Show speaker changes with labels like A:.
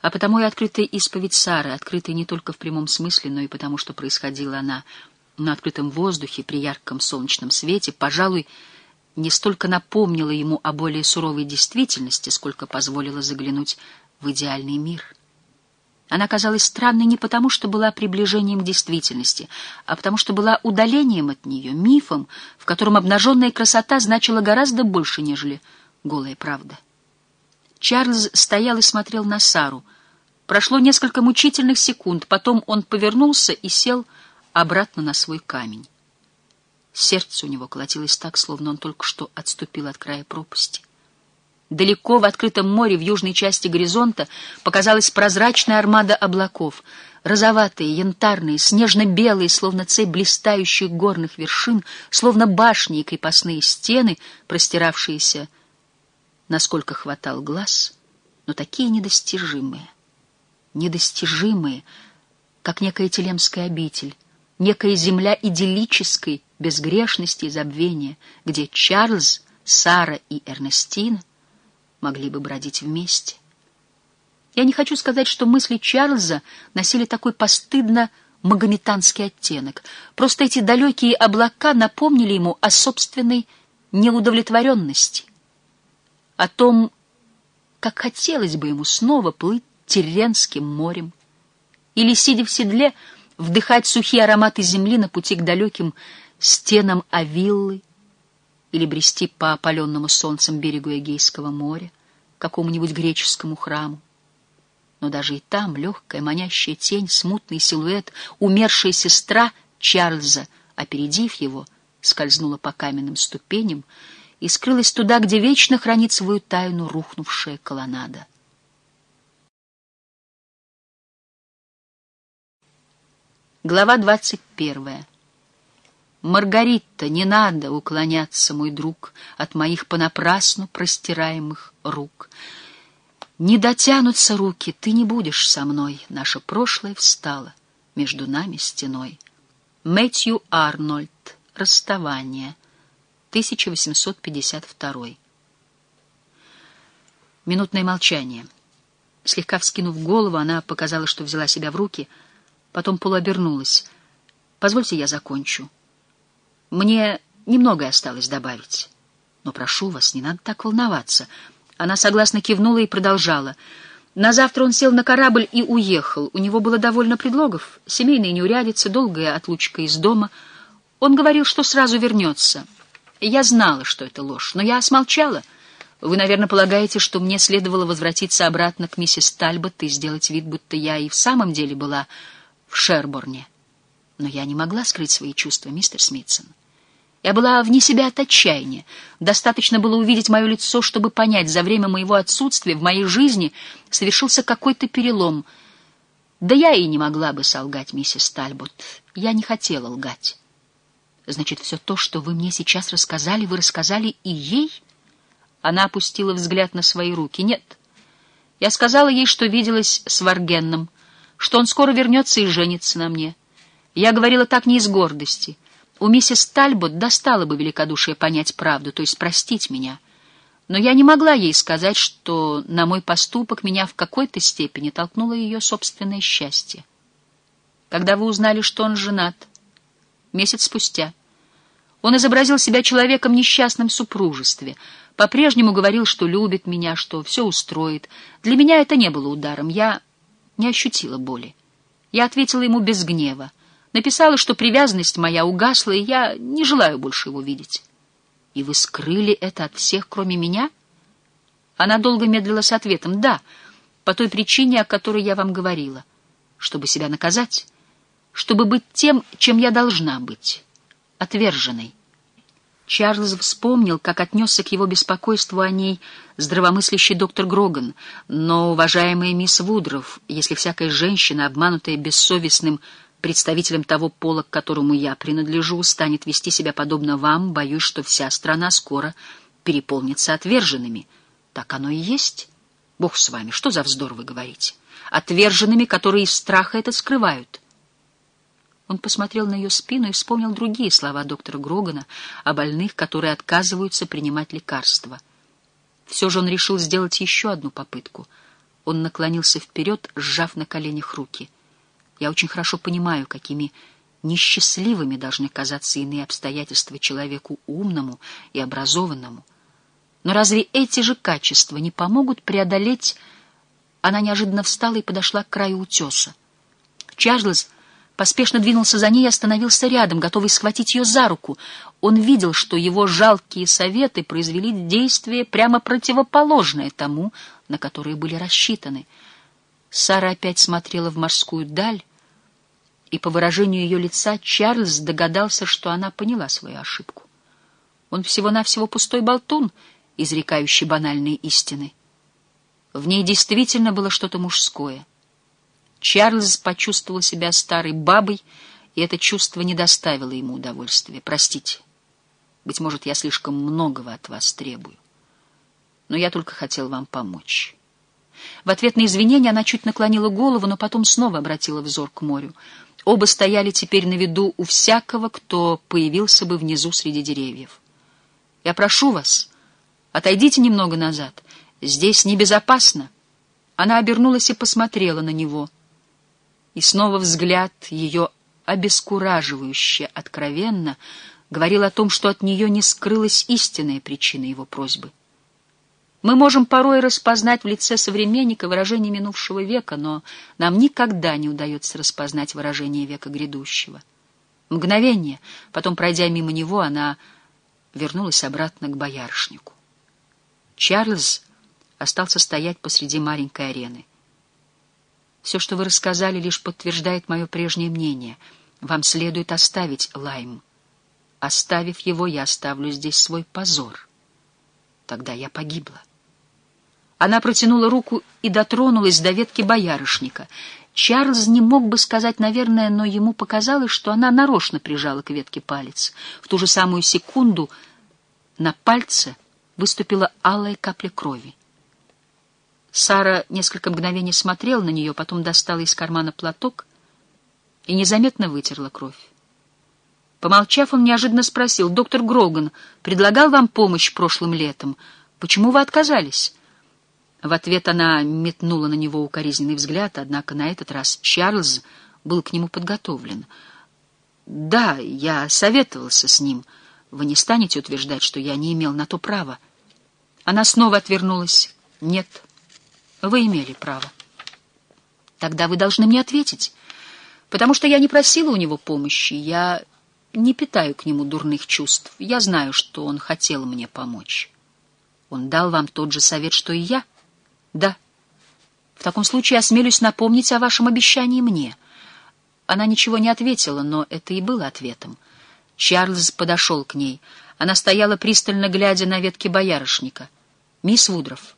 A: А потому и открытая исповедь Сары, открытая не только в прямом смысле, но и потому, что происходила она на открытом воздухе при ярком солнечном свете, пожалуй, не столько напомнила ему о более суровой действительности, сколько позволила заглянуть в идеальный мир. Она казалась странной не потому, что была приближением к действительности, а потому что была удалением от нее, мифом, в котором обнаженная красота значила гораздо больше, нежели голая правда. Чарльз стоял и смотрел на Сару. Прошло несколько мучительных секунд, потом он повернулся и сел обратно на свой камень. Сердце у него колотилось так, словно он только что отступил от края пропасти. Далеко в открытом море в южной части горизонта показалась прозрачная армада облаков, розоватые, янтарные, снежно-белые, словно цепь блистающих горных вершин, словно башни и крепостные стены, простиравшиеся, насколько хватал глаз, но такие недостижимые, недостижимые, как некая телемская обитель, некая земля идиллической безгрешности и забвения, где Чарльз, Сара и Эрнестина могли бы бродить вместе. Я не хочу сказать, что мысли Чарльза носили такой постыдно магометанский оттенок. Просто эти далекие облака напомнили ему о собственной неудовлетворенности, о том, как хотелось бы ему снова плыть Теренским морем или, сидя в седле, вдыхать сухие ароматы земли на пути к далеким стенам Авиллы, или брести по опаленному солнцем берегу Эгейского моря, какому-нибудь греческому храму. Но даже и там легкая манящая тень, смутный силуэт, умершая сестра Чарльза, опередив его, скользнула по каменным ступеням и скрылась туда, где вечно хранит свою тайну рухнувшая колоннада. Глава двадцать первая. Маргарита, не надо уклоняться, мой друг, от моих понапрасну простираемых рук. Не дотянутся руки, ты не будешь со мной, наше прошлое встало между нами стеной. Мэтью Арнольд. Расставание. 1852. Минутное молчание. Слегка вскинув голову, она показала, что взяла себя в руки, потом полуобернулась. «Позвольте, я закончу». Мне немного осталось добавить. Но прошу вас, не надо так волноваться. Она согласно кивнула и продолжала. На завтра он сел на корабль и уехал. У него было довольно предлогов. Семейные неурядицы, долгая отлучка из дома. Он говорил, что сразу вернется. Я знала, что это ложь, но я смолчала. Вы, наверное, полагаете, что мне следовало возвратиться обратно к миссис Тальбот и сделать вид, будто я и в самом деле была в Шерборне. Но я не могла скрыть свои чувства, мистер Смитсон. Я была вне себя от отчаяния. Достаточно было увидеть мое лицо, чтобы понять, за время моего отсутствия в моей жизни совершился какой-то перелом. Да я и не могла бы солгать, миссис Тальбот. Я не хотела лгать. Значит, все то, что вы мне сейчас рассказали, вы рассказали и ей? Она опустила взгляд на свои руки. Нет. Я сказала ей, что виделась с Варгенном, что он скоро вернется и женится на мне. Я говорила так не из гордости — у миссис Тальбот достало бы великодушие понять правду, то есть простить меня. Но я не могла ей сказать, что на мой поступок меня в какой-то степени толкнуло ее собственное счастье. Когда вы узнали, что он женат? Месяц спустя. Он изобразил себя человеком несчастным в супружестве, по-прежнему говорил, что любит меня, что все устроит. Для меня это не было ударом, я не ощутила боли. Я ответила ему без гнева. Написала, что привязанность моя угасла, и я не желаю больше его видеть. И вы скрыли это от всех, кроме меня? Она долго медлила с ответом. Да, по той причине, о которой я вам говорила. Чтобы себя наказать, чтобы быть тем, чем я должна быть. Отверженной. Чарльз вспомнил, как отнесся к его беспокойству о ней здравомыслящий доктор Гроган. Но, уважаемая мисс Вудров, если всякая женщина, обманутая бессовестным представителем того пола, к которому я принадлежу, станет вести себя подобно вам, боюсь, что вся страна скоро переполнится отверженными. Так оно и есть. Бог с вами, что за вздор вы говорите? Отверженными, которые из страха это скрывают. Он посмотрел на ее спину и вспомнил другие слова доктора Грогана о больных, которые отказываются принимать лекарства. Все же он решил сделать еще одну попытку. Он наклонился вперед, сжав на коленях руки. «Я очень хорошо понимаю, какими несчастливыми должны казаться иные обстоятельства человеку умному и образованному. Но разве эти же качества не помогут преодолеть... Она неожиданно встала и подошла к краю утеса. Чарльз поспешно двинулся за ней и остановился рядом, готовый схватить ее за руку. Он видел, что его жалкие советы произвели действие прямо противоположное тому, на которое были рассчитаны. Сара опять смотрела в морскую даль, и по выражению ее лица Чарльз догадался, что она поняла свою ошибку. Он всего-навсего пустой болтун, изрекающий банальные истины. В ней действительно было что-то мужское. Чарльз почувствовал себя старой бабой, и это чувство не доставило ему удовольствия. Простите, быть может, я слишком многого от вас требую, но я только хотел вам помочь». В ответ на извинения она чуть наклонила голову, но потом снова обратила взор к морю — Оба стояли теперь на виду у всякого, кто появился бы внизу среди деревьев. «Я прошу вас, отойдите немного назад. Здесь небезопасно». Она обернулась и посмотрела на него. И снова взгляд ее обескураживающе откровенно говорил о том, что от нее не скрылась истинная причина его просьбы. Мы можем порой распознать в лице современника выражение минувшего века, но нам никогда не удается распознать выражение века грядущего. Мгновение, потом, пройдя мимо него, она вернулась обратно к боярышнику. Чарльз остался стоять посреди маленькой арены. «Все, что вы рассказали, лишь подтверждает мое прежнее мнение. Вам следует оставить Лайм. Оставив его, я оставлю здесь свой позор. Тогда я погибла». Она протянула руку и дотронулась до ветки боярышника. Чарльз не мог бы сказать, наверное, но ему показалось, что она нарочно прижала к ветке палец. В ту же самую секунду на пальце выступила алая капля крови. Сара несколько мгновений смотрела на нее, потом достала из кармана платок и незаметно вытерла кровь. Помолчав, он неожиданно спросил, «Доктор Гроган предлагал вам помощь прошлым летом. Почему вы отказались?» В ответ она метнула на него укоризненный взгляд, однако на этот раз Чарльз был к нему подготовлен. «Да, я советовался с ним. Вы не станете утверждать, что я не имел на то права?» Она снова отвернулась. «Нет, вы имели право». «Тогда вы должны мне ответить, потому что я не просила у него помощи. Я не питаю к нему дурных чувств. Я знаю, что он хотел мне помочь. Он дал вам тот же совет, что и я». Да. В таком случае осмелюсь напомнить о вашем обещании мне. Она ничего не ответила, но это и было ответом. Чарльз подошел к ней. Она стояла пристально глядя на ветки боярышника. «Мисс Вудров,